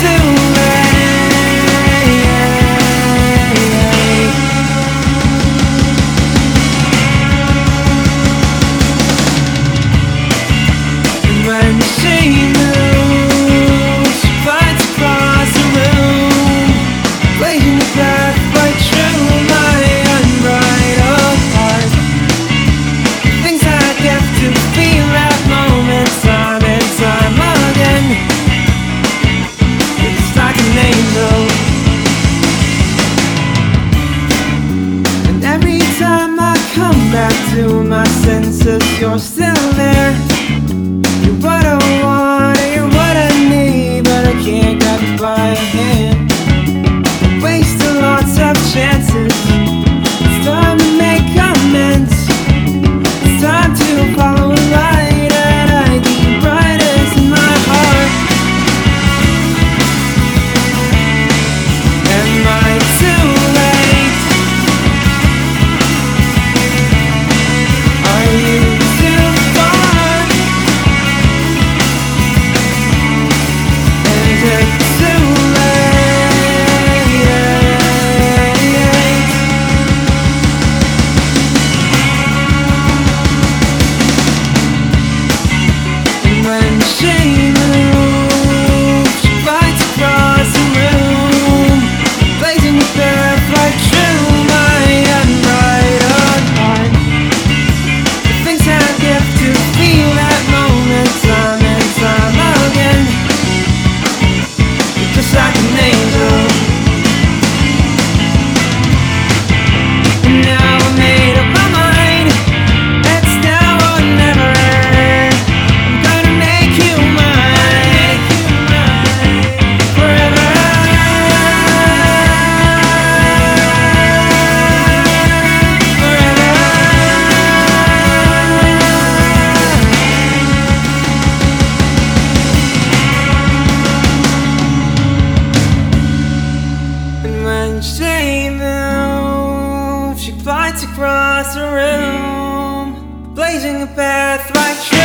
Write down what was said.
it's to my senses, you're still there. across the room, blazing a path right through.